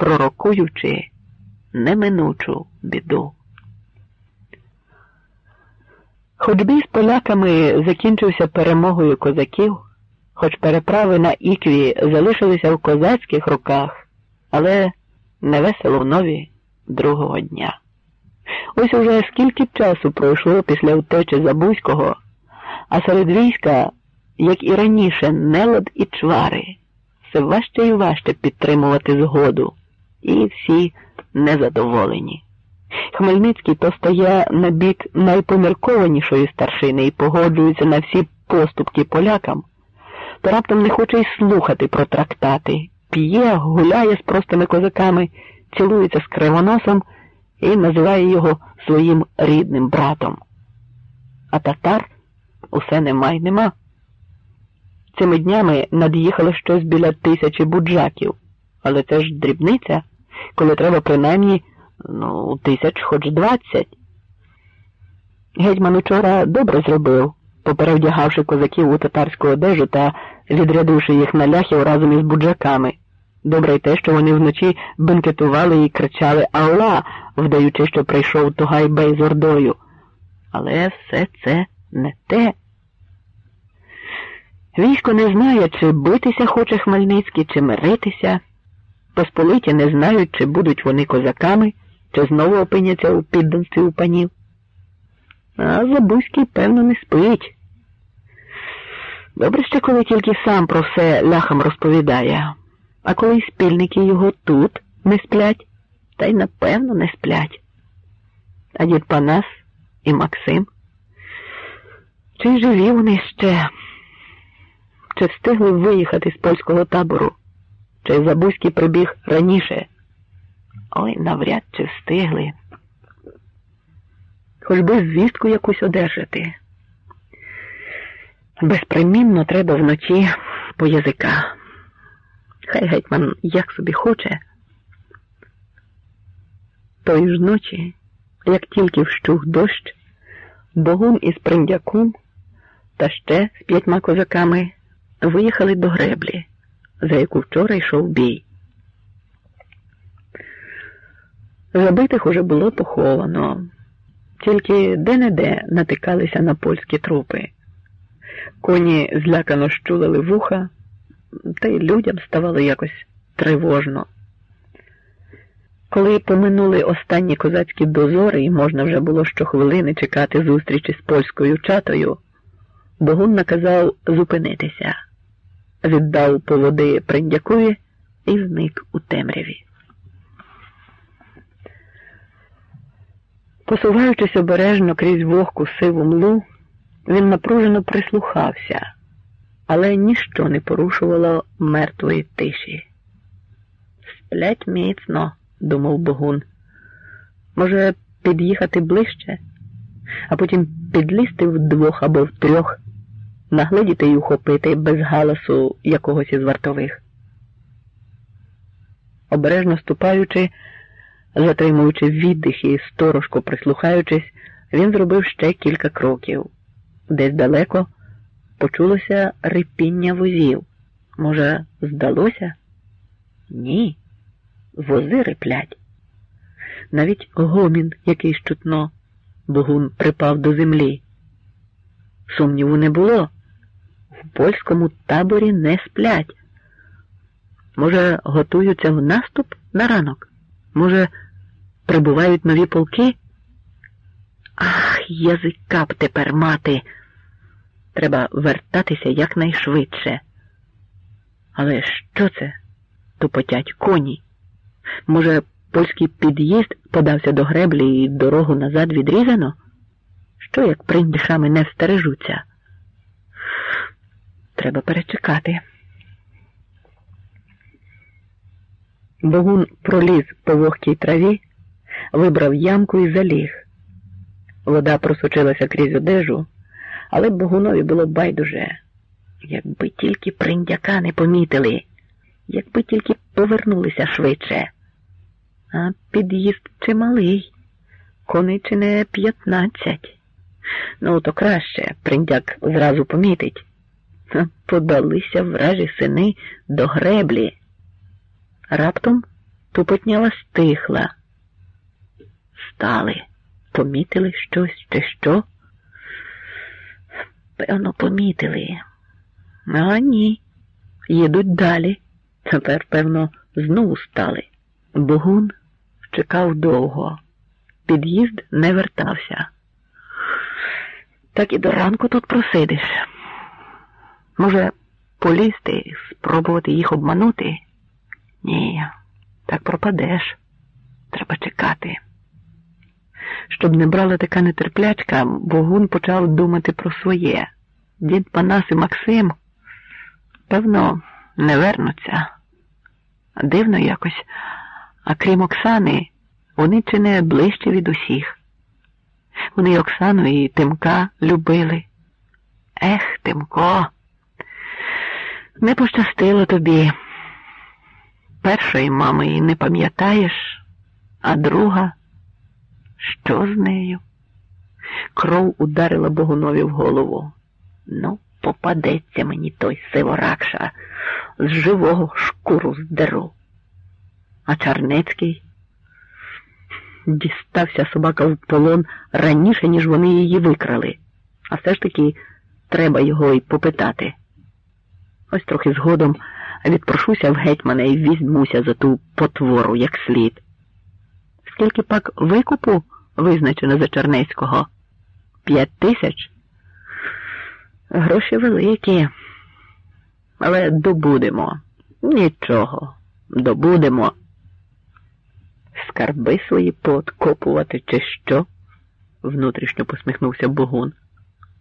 пророкуючи неминучу біду. Хоч бій з поляками закінчився перемогою козаків, хоч переправи на ікві залишилися в козацьких руках, але невесело в нові другого дня. Ось уже скільки часу пройшло після втечі Забузького, а серед війська, як і раніше, нелад і чвари, все важче і важче підтримувати згоду, і всі незадоволені. Хмельницький то стає на бік найпоміркованішої старшини і погоджується на всі поступки полякам, то раптом не хоче й слухати про трактати, п'є, гуляє з простими козаками, цілується з кривоносом і називає його своїм рідним братом. А татар усе нема й нема. Цими днями над'їхало щось біля тисячі буджаків, але це ж дрібниця, коли треба принаймні ну, тисяч хоч двадцять. Гетьман учора добре зробив, поперевдягавши козаків у татарську одежу та відрядивши їх на ляхів разом із буджаками. Добре й те, що вони вночі бенкетували і кричали Алла, вдаючи, що прийшов Тугай Бей з Ордою. Але все це не те. Військо не знає, чи битися хоче Хмельницький, чи миритися. Посполиті не знають, чи будуть вони козаками, чи знову опиняться у підданстві у панів. А Забузький, певно, не спить. Добре ще, коли тільки сам про все ляхам розповідає, а коли й спільники його тут не сплять, та й напевно не сплять. А дід Панас і Максим. Чи живі вони ще? Чи встигли виїхати з польського табору? Чи Забузький прибіг раніше? Ой, навряд чи встигли. Хоч би звістку якусь одержати. Безпримінно треба вночі по язика. Хай гетьман як собі хоче. Тої ж ночі, як тільки вщух дощ, Богун із приндяком та ще з п'ятьма козаками виїхали до греблі, за яку вчора йшов бій. Забитих уже було поховано, тільки де-не-де натикалися на польські трупи. Коні злякано щулили вуха, та й людям ставало якось тривожно. Коли поминули останні козацькі дозори, і можна вже було щохвилини чекати зустрічі з польською чатою, Богун наказав зупинитися, віддав поводи приндякові і зник у темряві. Посуваючись обережно крізь вогку сиву млу, він напружено прислухався, але ніщо не порушувало мертвої тиші. Сплять міцно, думав Богун. Може, під'їхати ближче, а потім підлізти вдвох або втрьох, нагледіти й ухопити без галасу якогось із вартових. Обережно ступаючи, Затримуючи віддих і сторожко прислухаючись, він зробив ще кілька кроків. Десь далеко почулося рипіння возів. Може, здалося? Ні, вози риплять. Навіть гомін якийсь чутно, Богун припав до землі. Сумніву не було. В польському таборі не сплять. Може, готуються в наступ на ранок? Може, прибувають нові полки? Ах, язика б тепер мати. Треба вертатися якнайшвидше. Але що це? Тупотять коні. Може, польський під'їзд подався до греблі і дорогу назад відрізано? Що як приндишами не встережуться? Треба перечекати. Богун проліз по вогкій траві, вибрав ямку і заліг. Вода просочилася крізь одежу, але Богунові було байдуже. Якби тільки приндяка не помітили, якби тільки повернулися швидше. А під'їзд чималий, коней чи не п'ятнадцять. Ну, то краще приндяк зразу помітить. Подалися вражі сини до греблі. Раптом Тупотняла стихла. Стали, помітили щось чи що? Певно, помітили. А ні, їдуть далі. Тепер, певно, знову стали. Богун чекав довго. Під'їзд не вертався. Так і до ранку тут просидиш. Може, полізти, спробувати їх обманути? Ні, так пропадеш. Треба чекати. Щоб не брала така нетерплячка, Богун почав думати про своє. Дід Панас і Максим, певно, не вернуться. Дивно якось, а крім Оксани, вони чи не ближче від усіх. Вони Оксану і Тимка любили. Ех, Тимко, не пощастило тобі. Першої мами не пам'ятаєш, а друга, що з нею? Кров ударила Богунові в голову. Ну, попадеться мені той сиворакша, з живого шкуру здеру. А Чарнецький дістався собака в полон раніше, ніж вони її викрали. А все ж таки треба його й попитати. Ось трохи згодом відпрошуся в гетьмана і візьмуся за ту потвору як слід. Скільки пак викупу визначено за Чернецького? П'ять тисяч? Гроші великі, але добудемо. Нічого, добудемо. Скарби свої пооткопувати, чи що? внутрішньо посміхнувся Богун.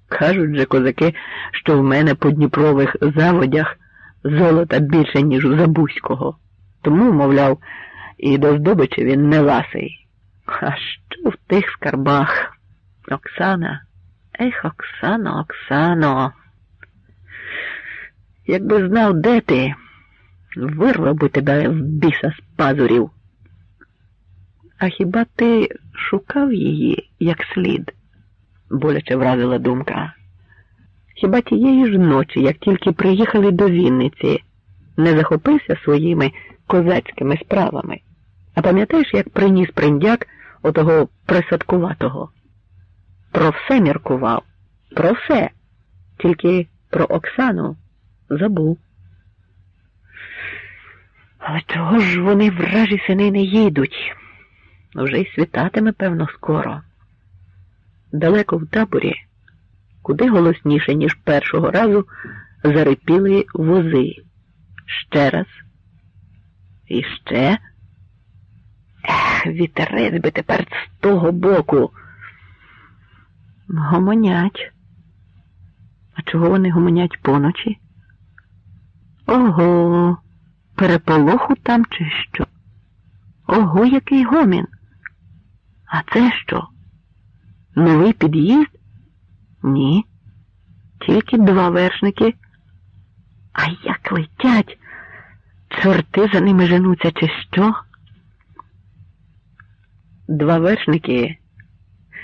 Кажуть же козаки, що в мене по Дніпрових заводях золота більше, ніж у Забузького. Тому, мовляв, і до здобичі він не ласий. А що в тих скарбах? Оксана? Ех, Оксано, Оксано. Якби знав, де ти, вирвав би тебе в біса з пазурів. А хіба ти шукав її як слід? Боляче вразила думка. Хіба тієї ж ночі, як тільки приїхали до Вінниці, не захопився своїми козацькими справами? А пам'ятаєш, як приніс приндяк отого присадкуватого? Про все міркував, про все, тільки про Оксану забув. Але чого ж вони вражі сини не їдуть? Вже й світатиме, певно, скоро. Далеко в таборі, куди голосніше, ніж першого разу, зарипіли вози. Ще раз. І ще. Ех, вітерець би тепер з того боку. Гомонять. А чого вони гомонять поночі? Ого, переполоху там чи що? Ого, який гомін. А це що? Новий під'їзд? Ні. Тільки два вершники. А як летять? Чорти за ними женуться, чи що? Два вершники,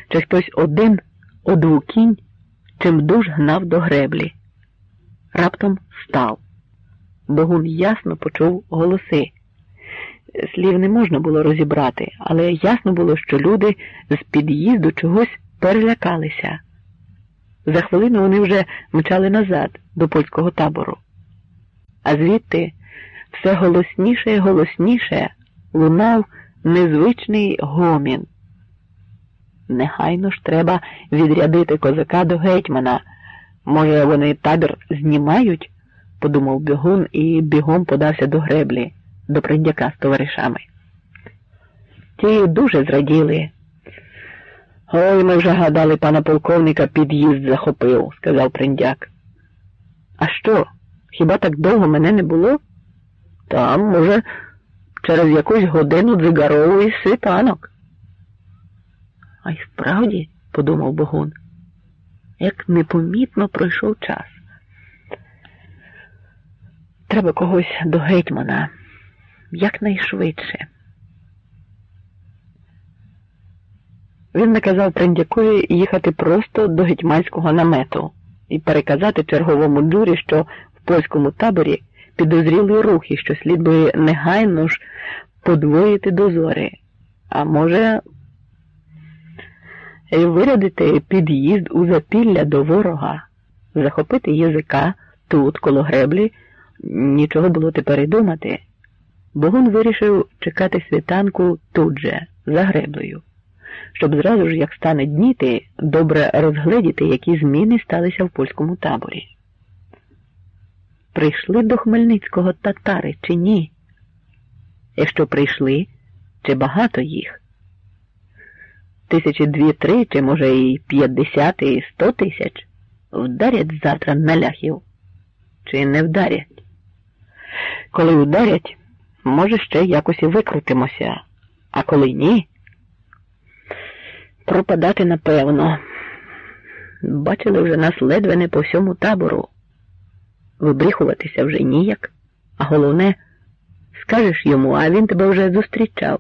чи хтось один одвукінь, чимдуж гнав до греблі. Раптом став. Богун ясно почув голоси. Слів не можна було розібрати, але ясно було, що люди з під'їзду чогось перелякалися. За хвилину вони вже мчали назад до польського табору. А звідти все голосніше і голосніше лунав незвичний гомін. Нехайно ж треба відрядити козака до гетьмана. Може, вони табір знімають? подумав бігун і бігом подався до греблі, до приндяка з товаришами. Ті дуже зраділи. Ой, ми вже гадали, пана полковника під'їзд захопив, сказав приндяк. А що? Хіба так довго мене не було? Там, може, через якусь годину дзигаровий світанок. А й справді, подумав Богун, як непомітно пройшов час. Треба когось до гетьмана якнайшвидше. Він наказав Трендякові їхати просто до гетьманського намету і переказати черговому джурі, що в польському таборі підозріли рухи, що слід би негайно ж подвоїти дозори, а може, вирядити під'їзд у запілля до ворога, захопити язика тут, коло греблі, нічого було тепер і думати. Богун вирішив чекати світанку тут же, за греблею, щоб зразу ж, як стане дніти, добре розгледіти, які зміни сталися в польському таборі. Прийшли до Хмельницького татари чи ні? Якщо прийшли, чи багато їх? Тисячі дві-три, чи може і п'ятдесят, і сто тисяч вдарять завтра на ляхів, чи не вдарять? Коли вдарять, може, ще якось і викрутимося, а коли ні, пропадати напевно. Бачили вже нас ледве не по всьому табору. Вибріхуватися вже ніяк, а головне, скажеш йому, а він тебе вже зустрічав.